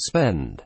spend.